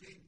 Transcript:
fin